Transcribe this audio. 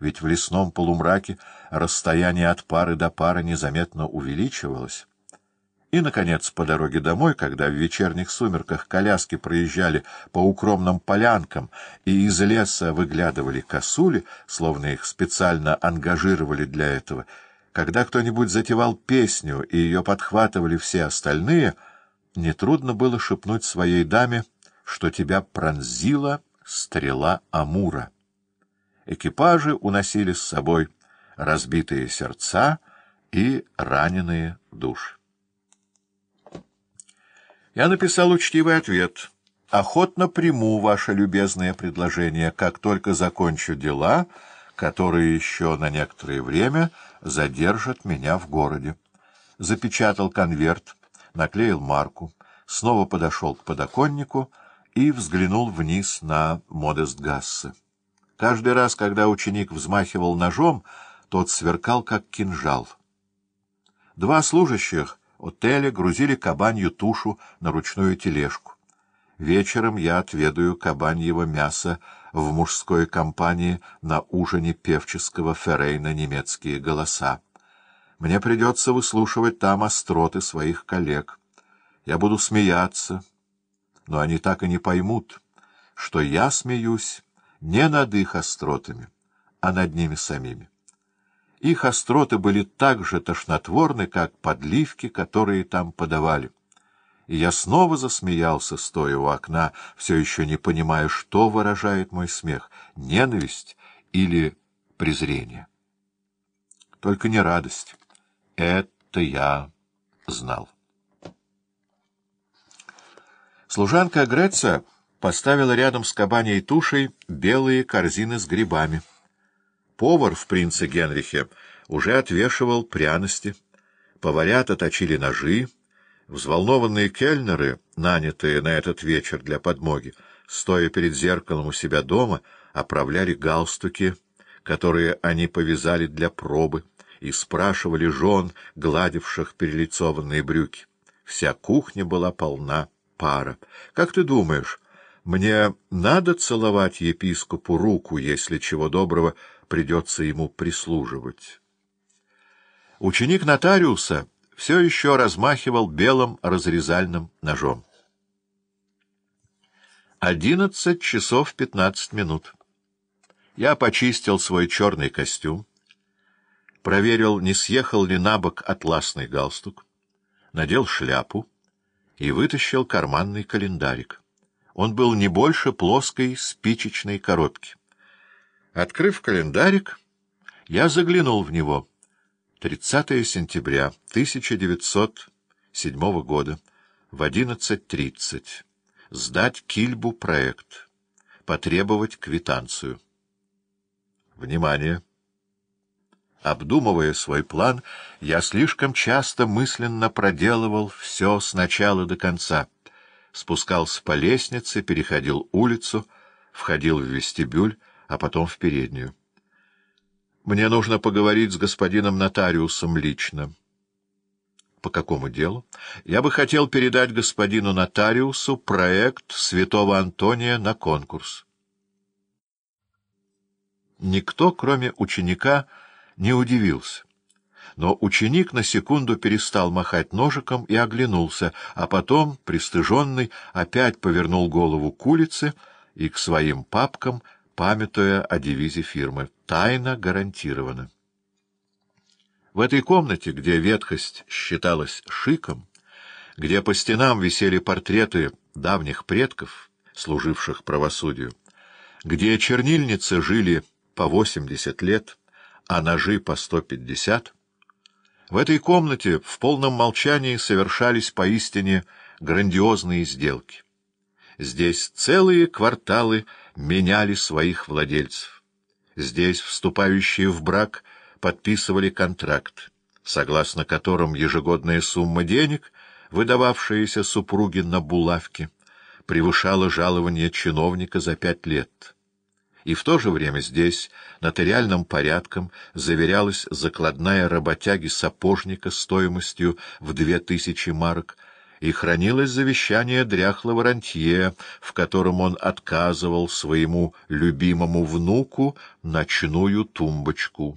ведь в лесном полумраке расстояние от пары до пары незаметно увеличивалось. И, наконец, по дороге домой, когда в вечерних сумерках коляски проезжали по укромным полянкам и из леса выглядывали косули, словно их специально ангажировали для этого, когда кто-нибудь затевал песню и ее подхватывали все остальные, нетрудно было шепнуть своей даме, что тебя пронзила стрела Амура. Экипажи уносили с собой разбитые сердца и раненые души. Я написал учтивый ответ. Охотно приму ваше любезное предложение, как только закончу дела, которые еще на некоторое время задержат меня в городе. Запечатал конверт, наклеил марку, снова подошел к подоконнику и взглянул вниз на Модестгассе. Каждый раз, когда ученик взмахивал ножом, тот сверкал, как кинжал. Два служащих отеля грузили кабанью тушу на ручную тележку. Вечером я отведаю кабаньего мяса в мужской компании на ужине певческого Феррейна немецкие голоса. Мне придется выслушивать там остроты своих коллег. Я буду смеяться, но они так и не поймут, что я смеюсь не над их остротами, а над ними самими. Их остроты были так же тошнотворны, как подливки, которые там подавали. И я снова засмеялся, стоя у окна, все еще не понимая, что выражает мой смех — ненависть или презрение. Только не радость. Это я знал. Служанка Греца поставила рядом с кабаней тушей белые корзины с грибами. Повар в принце Генрихе уже отвешивал пряности, поварята точили ножи, взволнованные кельнеры, нанятые на этот вечер для подмоги, стоя перед зеркалом у себя дома, оправляли галстуки, которые они повязали для пробы, и спрашивали жен, гладивших перелицованные брюки. Вся кухня была полна пара. Как ты думаешь, мне надо целовать епископу руку, если чего доброго придется ему прислуживать. Ученик нотариуса все еще размахивал белым разрезальным ножом. Одиннадцать часов пятнадцать минут. Я почистил свой черный костюм, проверил, не съехал ли на бок атласный галстук, надел шляпу и вытащил карманный календарик. Он был не больше плоской спичечной коробки. Открыв календарик, я заглянул в него. 30 сентября 1907 года в 11.30. Сдать Кильбу проект. Потребовать квитанцию. Внимание! Обдумывая свой план, я слишком часто мысленно проделывал все с начала до конца. Спускался по лестнице, переходил улицу, входил в вестибюль, а потом в переднюю. Мне нужно поговорить с господином нотариусом лично. По какому делу? Я бы хотел передать господину нотариусу проект святого Антония на конкурс. Никто, кроме ученика, не удивился. Но ученик на секунду перестал махать ножиком и оглянулся, а потом, пристыженный, опять повернул голову к улице и к своим папкам — памятуя о девизе фирмы «Тайна гарантирована». В этой комнате, где ветхость считалась шиком, где по стенам висели портреты давних предков, служивших правосудию, где чернильницы жили по восемьдесят лет, а ножи по сто пятьдесят, в этой комнате в полном молчании совершались поистине грандиозные сделки. Здесь целые кварталы меняли своих владельцев. Здесь вступающие в брак подписывали контракт, согласно которым ежегодная сумма денег, выдававшаяся супруге на булавке, превышала жалование чиновника за пять лет. И в то же время здесь нотариальным порядком заверялась закладная работяги-сапожника стоимостью в две тысячи марок, и хранилось завещание дряхлого рантье, в котором он отказывал своему любимому внуку ночную тумбочку.